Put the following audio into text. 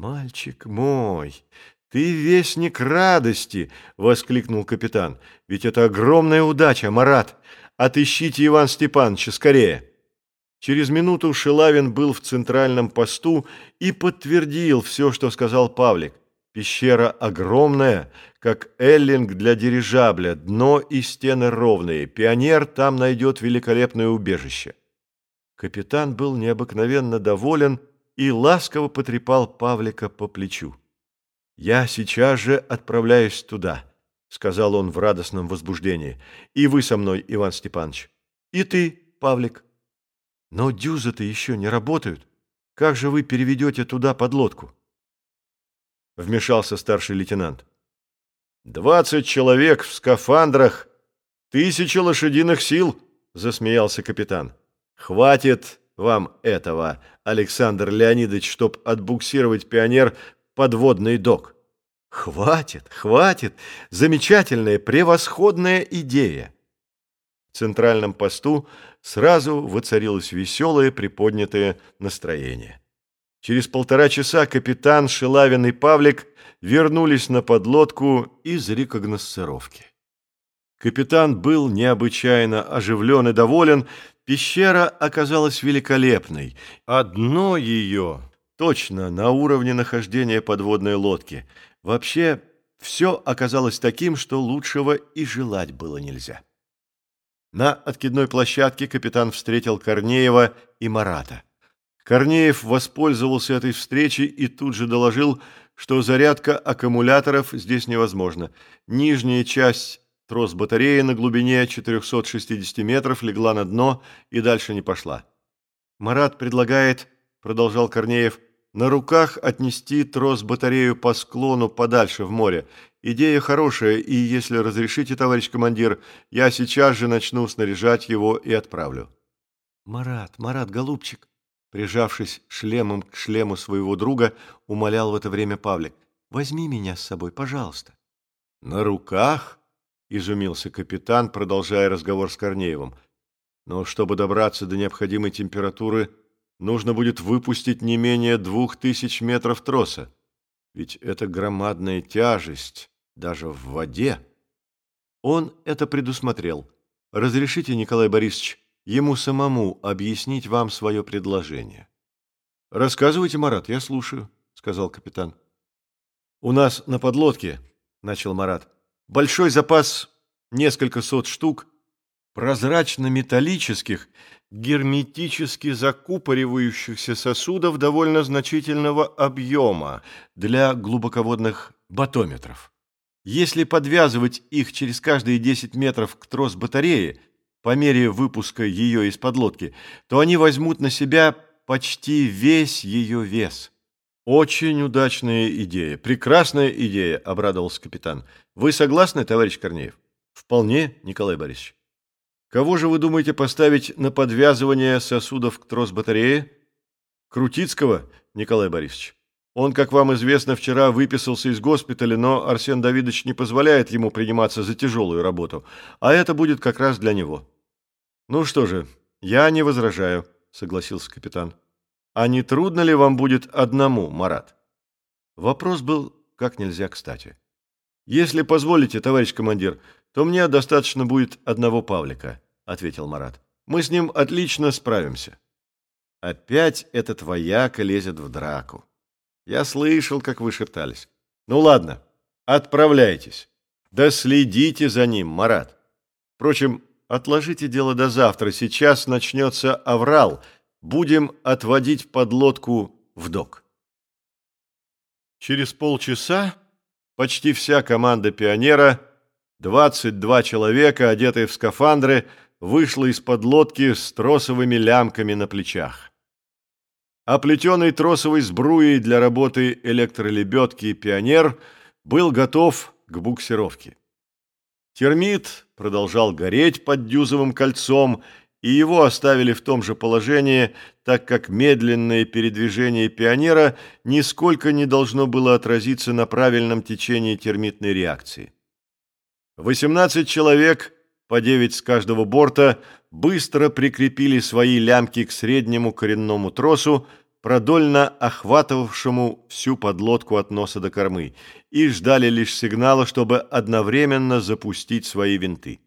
«Мальчик мой, ты вестник радости!» — воскликнул капитан. «Ведь это огромная удача, Марат! Отыщите Иван Степановича скорее!» Через минуту Шилавин был в центральном посту и подтвердил все, что сказал Павлик. Пещера огромная, как эллинг для дирижабля, дно и стены ровные. Пионер там найдет великолепное убежище. Капитан был необыкновенно доволен и ласково потрепал Павлика по плечу. «Я сейчас же отправляюсь туда», — сказал он в радостном возбуждении. «И вы со мной, Иван Степанович. И ты, Павлик». Но дюзы-то еще не работают. Как же вы переведете туда подлодку? Вмешался старший лейтенант. «Двадцать человек в скафандрах, тысяча лошадиных сил!» — засмеялся капитан. «Хватит вам этого, Александр Леонидович, чтоб отбуксировать пионер подводный док». «Хватит, хватит! Замечательная, превосходная идея!» В центральном посту сразу воцарилось веселое приподнятое настроение. Через полтора часа капитан Шилавин и Павлик вернулись на подлодку из рекогносцировки. Капитан был необычайно оживлен и доволен. Пещера оказалась великолепной. Одно ее точно на уровне нахождения подводной лодки. Вообще, все оказалось таким, что лучшего и желать было нельзя. На откидной площадке капитан встретил Корнеева и Марата. Корнеев воспользовался этой встречей и тут же доложил, что зарядка аккумуляторов здесь невозможна. Нижняя часть трос батареи на глубине 460 метров легла на дно и дальше не пошла. Марат предлагает, продолжал Корнеев, на руках отнести трос-батарею по склону подальше в море. Идея хорошая, и если разрешите, товарищ командир, я сейчас же начну снаряжать его и отправлю. Марат, Марат, голубчик, прижавшись шлемом к шлему своего друга, умолял в это время Павлик. Возьми меня с собой, пожалуйста. На руках? Изумился капитан, продолжая разговор с Корнеевым. Но чтобы добраться до необходимой температуры, нужно будет выпустить не менее двух тысяч метров троса. Ведь это громадная тяжесть даже в воде. Он это предусмотрел. Разрешите, Николай Борисович, ему самому объяснить вам свое предложение. Рассказывайте, Марат, я слушаю, сказал капитан. У нас на подлодке, начал Марат, большой запас, несколько сот штук, прозрачно-металлических герметически закупоривающихся сосудов довольно значительного объема для глубоководных батометров. Если подвязывать их через каждые 10 метров к трос батареи, по мере выпуска ее из подлодки, то они возьмут на себя почти весь ее вес. Очень удачная идея, прекрасная идея, обрадовался капитан. Вы согласны, товарищ Корнеев? Вполне, Николай Борисович. Кого же вы думаете поставить на подвязывание сосудов к трос-батарее? Крутицкого, Николай Борисович. Он, как вам известно, вчера выписался из госпиталя, но Арсен Давидович не позволяет ему приниматься за тяжелую работу, а это будет как раз для него. Ну что же, я не возражаю, согласился капитан. А не трудно ли вам будет одному, Марат? Вопрос был как нельзя кстати. Если позволите, товарищ командир, то мне достаточно будет одного Павлика, ответил Марат. Мы с ним отлично справимся. Опять этот вояка лезет в драку. Я слышал, как вы шептались. Ну ладно, отправляйтесь. Да следите за ним, Марат. Впрочем, отложите дело до завтра. Сейчас начнется аврал. Будем отводить подлодку в док. Через полчаса почти вся команда пионера 22 человека, одетые в скафандры, вышла из-под лодки с тросовыми лямками на плечах. Оплетенный тросовой сбруей для работы электролебедки «Пионер» был готов к буксировке. Термит продолжал гореть под дюзовым кольцом, и его оставили в том же положении, так как медленное передвижение «Пионера» нисколько не должно было отразиться на правильном течении термитной реакции. 18 человек, по 9 с каждого борта, быстро прикрепили свои лямки к среднему коренному тросу, продольно охватывавшему всю подлодку от носа до кормы, и ждали лишь сигнала, чтобы одновременно запустить свои винты.